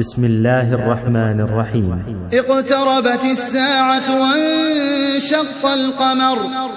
بسم الله الرحمن الرحيم. اقتربت الساعة وانشق القمر.